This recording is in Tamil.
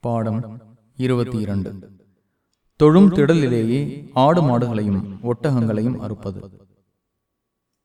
பாடம் இருபத்தி இரண்டு. தொழும் திடலிலேயே ஆடு மாடுகளையும் ஒட்டகங்களையும் அறுப்பது.